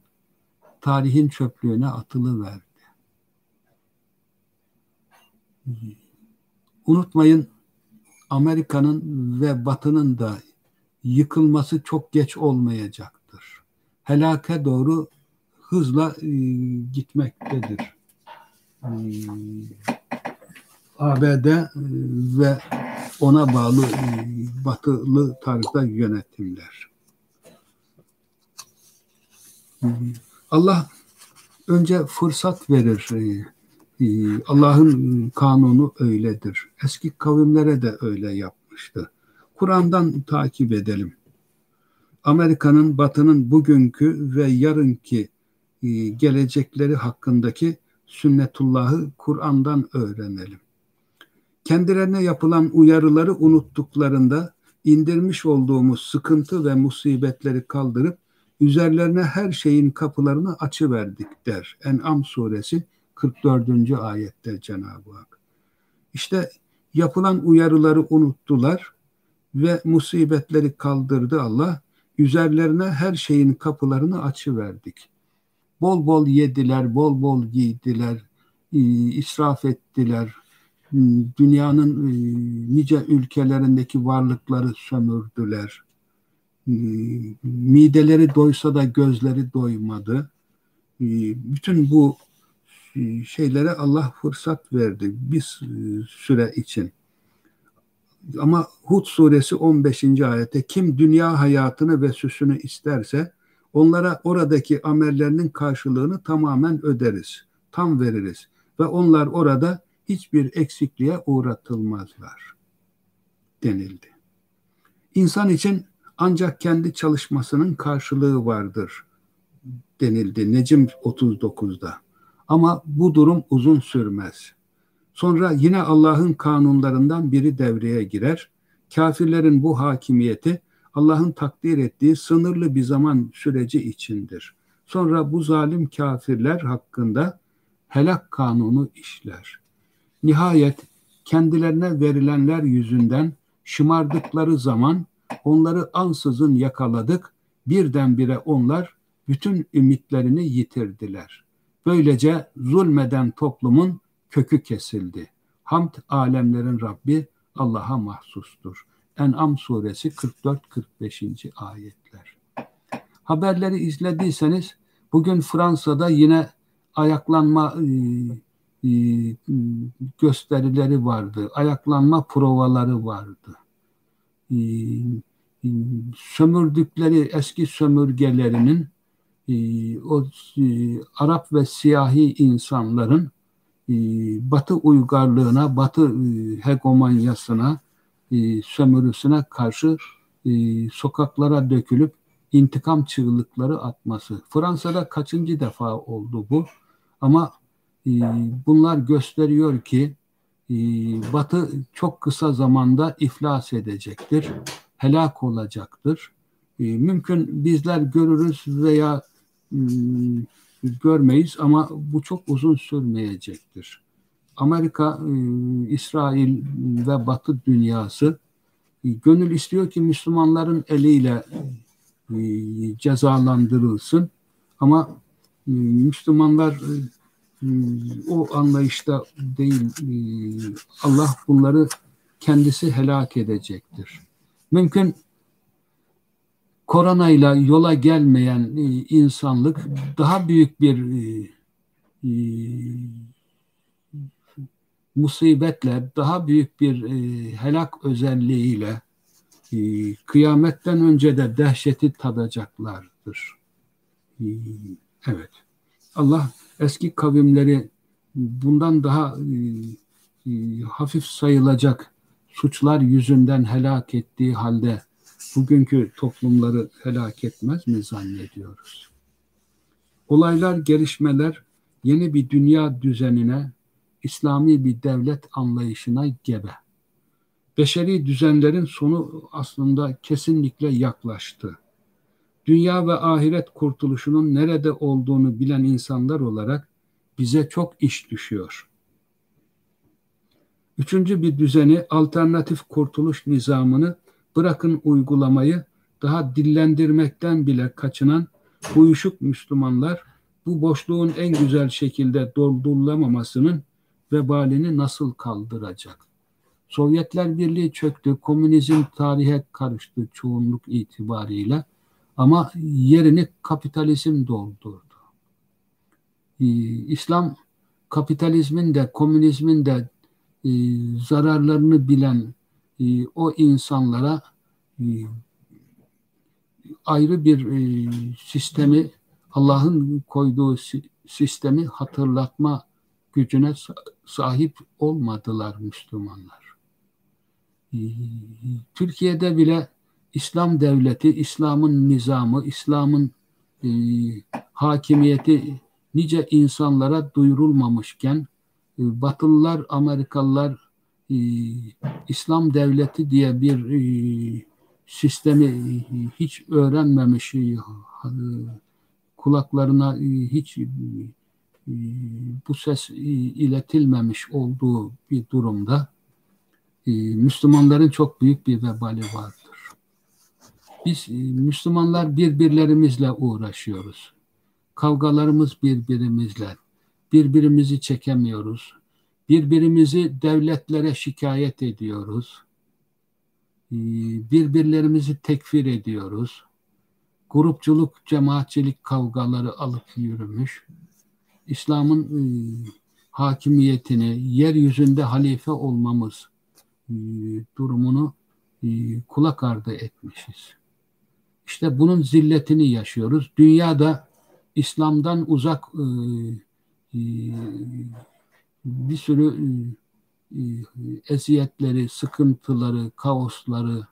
tarihin çöplüğüne atılıverdi. Unutmayın Amerika'nın ve Batı'nın da yıkılması çok geç olmayacaktır. Helake doğru hızla e, gitmektedir. E, ABD e, ve ona bağlı e, batılı tarzda yönetimler. E, Allah önce fırsat verir. E, Allah'ın kanunu öyledir. Eski kavimlere de öyle yapmıştı. Kur'an'dan takip edelim. Amerika'nın, Batı'nın bugünkü ve yarınki gelecekleri hakkındaki sünnetullahı Kur'an'dan öğrenelim. Kendilerine yapılan uyarıları unuttuklarında indirmiş olduğumuz sıkıntı ve musibetleri kaldırıp üzerlerine her şeyin kapılarını açıverdik der. En'am suresi 44. ayette Cenab-ı Hak. İşte yapılan uyarıları unuttular ve musibetleri kaldırdı Allah. Üzerlerine her şeyin kapılarını açıverdik. Bol bol yediler, bol bol giydiler, israf ettiler. Dünyanın nice ülkelerindeki varlıkları sömürdüler ee, mideleri doysa da gözleri doymadı. Bütün bu e, şeylere Allah fırsat verdi bir e, süre için. Ama Hud suresi 15. ayette kim dünya hayatını ve süsünü isterse onlara oradaki amellerinin karşılığını tamamen öderiz, tam veririz ve onlar orada hiçbir eksikliğe uğratılmazlar denildi. İnsan için ancak kendi çalışmasının karşılığı vardır denildi Necim 39'da. Ama bu durum uzun sürmez. Sonra yine Allah'ın kanunlarından biri devreye girer. Kafirlerin bu hakimiyeti Allah'ın takdir ettiği sınırlı bir zaman süreci içindir. Sonra bu zalim kafirler hakkında helak kanunu işler. Nihayet kendilerine verilenler yüzünden şımardıkları zaman Onları ansızın yakaladık. Birdenbire onlar bütün ümitlerini yitirdiler. Böylece zulmeden toplumun kökü kesildi. Hamd alemlerin Rabbi Allah'a mahsustur. En'am suresi 44-45. ayetler. Haberleri izlediyseniz bugün Fransa'da yine ayaklanma e, e, gösterileri vardı. Ayaklanma provaları vardı. E, sömürdükleri eski sömürgelerinin e, o e, Arap ve siyahi insanların Batı uygarlığına, Batı hegemonyasına, sömürüsüne karşı sokaklara dökülüp intikam çığlıkları atması. Fransa'da kaçıncı defa oldu bu? Ama bunlar gösteriyor ki ee, Batı çok kısa zamanda iflas edecektir, helak olacaktır. Ee, mümkün bizler görürüz veya görmeyiz ama bu çok uzun sürmeyecektir. Amerika, e, İsrail ve Batı dünyası e, gönül istiyor ki Müslümanların eliyle e, cezalandırılsın ama Müslümanlar o anlayışta değil Allah bunları kendisi helak edecektir. Mümkün koronayla yola gelmeyen e, insanlık daha büyük bir e, musibetle, daha büyük bir helak özelliğiyle kıyametten önce de dehşeti tadacaklardır. Evet. Allah eski kavimleri bundan daha e, e, hafif sayılacak suçlar yüzünden helak ettiği halde bugünkü toplumları helak etmez mi zannediyoruz? Olaylar, gelişmeler yeni bir dünya düzenine, İslami bir devlet anlayışına gebe. Beşeri düzenlerin sonu aslında kesinlikle yaklaştı. Dünya ve ahiret kurtuluşunun nerede olduğunu bilen insanlar olarak bize çok iş düşüyor. Üçüncü bir düzeni, alternatif kurtuluş nizamını bırakın uygulamayı daha dillendirmekten bile kaçınan uyuşuk Müslümanlar bu boşluğun en güzel şekilde doldurulamamasının vebalini nasıl kaldıracak? Sovyetler Birliği çöktü, komünizm tarihe karıştı çoğunluk itibarıyla ama yerini kapitalizm doldurdu. Ee, İslam kapitalizmin de komünizmin de e, zararlarını bilen e, o insanlara e, ayrı bir e, sistemi Allah'ın koyduğu sistemi hatırlatma gücüne sahip olmadılar Müslümanlar. Ee, Türkiye'de bile İslam devleti, İslam'ın nizamı, İslam'ın e, hakimiyeti nice insanlara duyurulmamışken e, Batılılar, Amerikalılar e, İslam devleti diye bir e, sistemi e, hiç öğrenmemiş, kulaklarına hiç bu ses iletilmemiş olduğu bir durumda Müslümanların çok büyük bir vebali vardır. Biz Müslümanlar birbirlerimizle uğraşıyoruz. Kavgalarımız birbirimizle. Birbirimizi çekemiyoruz. Birbirimizi devletlere şikayet ediyoruz ee, birbirlerimizi tekfir ediyoruz. Grupçuluk, cemaatçilik kavgaları alıp yürümüş. İslam'ın e, hakimiyetini, yeryüzünde halife olmamız e, durumunu e, kulak ardı etmişiz. İşte bunun zilletini yaşıyoruz. Dünyada İslam'dan uzak bir sürü e, eziyetleri, sıkıntıları, kaosları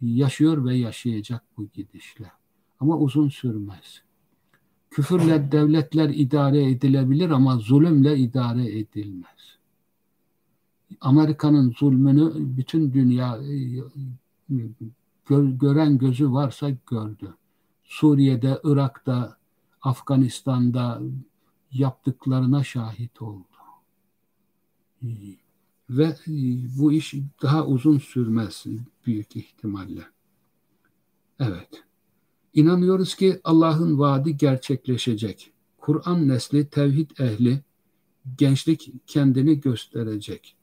yaşıyor ve yaşayacak bu gidişle. Ama uzun sürmez. Küfürle devletler idare edilebilir ama zulümle idare edilmez. Amerika'nın zulmünü bütün dünya e, gören gözü varsa gördü. Suriye'de, Irak'ta, Afganistan'da yaptıklarına şahit oldu. E, ve e, bu iş daha uzun sürmez büyük ihtimalle. Evet. İnanıyoruz ki Allah'ın vaadi gerçekleşecek. Kur'an nesli, tevhid ehli, gençlik kendini gösterecek.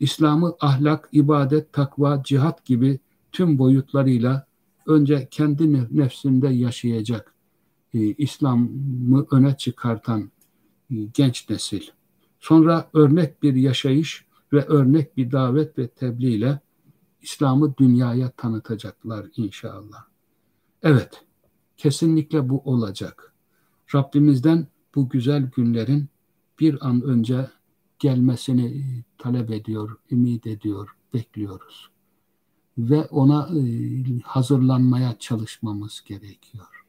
İslam'ı ahlak, ibadet, takva, cihat gibi tüm boyutlarıyla önce kendi nefsinde yaşayacak. Ee, İslam'ı öne çıkartan e, genç nesil. Sonra örnek bir yaşayış ve örnek bir davet ve tebliğ ile İslam'ı dünyaya tanıtacaklar inşallah. Evet, kesinlikle bu olacak. Rabbimizden bu güzel günlerin bir an önce gelmesini talep ediyor, ümit ediyor, bekliyoruz. Ve ona e, hazırlanmaya çalışmamız gerekiyor.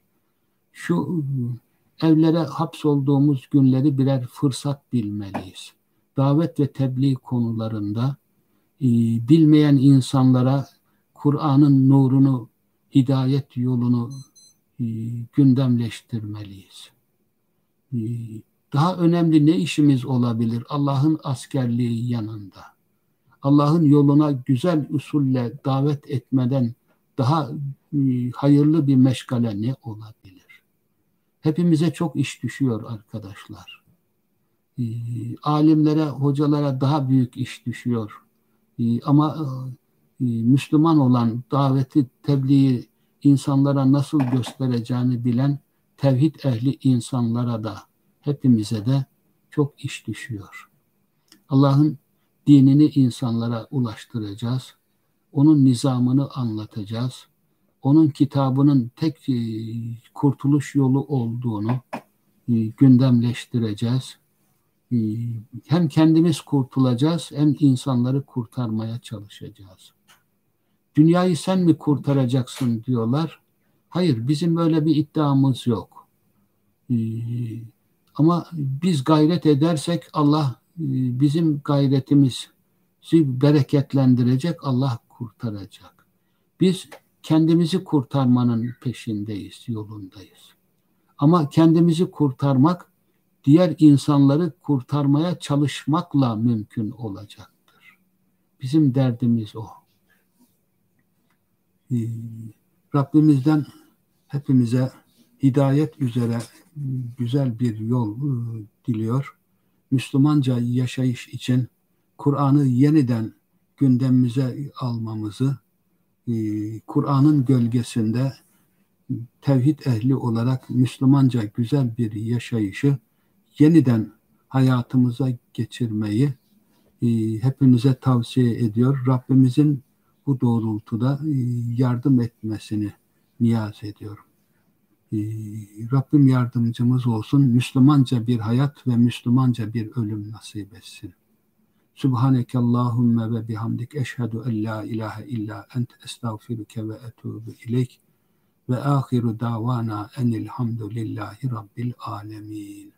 Şu evlere hapsolduğumuz günleri birer fırsat bilmeliyiz davet ve tebliğ konularında e, bilmeyen insanlara Kur'an'ın nurunu, hidayet yolunu e, gündemleştirmeliyiz. E, daha önemli ne işimiz olabilir Allah'ın askerliği yanında? Allah'ın yoluna güzel usulle davet etmeden daha e, hayırlı bir meşgale ne olabilir? Hepimize çok iş düşüyor arkadaşlar. Ee, alimlere, hocalara daha büyük iş düşüyor. Ee, ama e, Müslüman olan daveti, tebliği insanlara nasıl göstereceğini bilen tevhid ehli insanlara da hepimize de çok iş düşüyor. Allah'ın dinini insanlara ulaştıracağız. Onun nizamını anlatacağız. Onun kitabının tek e, kurtuluş yolu olduğunu e, gündemleştireceğiz ee, hem kendimiz kurtulacağız hem insanları kurtarmaya çalışacağız. Dünyayı sen mi kurtaracaksın diyorlar. Hayır bizim böyle bir iddiamız yok. Ama biz gayret edersek Allah e, bizim gayretimizi bereketlendirecek, Allah kurtaracak. Biz kendimizi kurtarmanın peşindeyiz, yolundayız. Ama kendimizi kurtarmak diğer insanları kurtarmaya çalışmakla mümkün olacaktır. Bizim derdimiz o. Ee, Rabbimizden hepimize hidayet üzere güzel bir yol e, diliyor. Müslümanca yaşayış için Kur'an'ı yeniden gündemimize almamızı, Kur'an'ın gölgesinde tevhid ehli olarak Müslümanca güzel bir yaşayışı yeniden hayatımıza geçirmeyi e, hepinize tavsiye ediyor. Rabbimizin bu doğrultuda e, yardım etmesini niyaz ediyorum. E, Rabbim yardımcımız olsun. Müslümanca bir hayat ve Müslümanca bir ölüm nasip etsin. Subhaneke Allahümme ve bihamdik. Eşhedü en la ilahe illa ent. Estağfiruke ve etubu ileyk. Ve ahiru davana enilhamdülillahi rabbil alemin.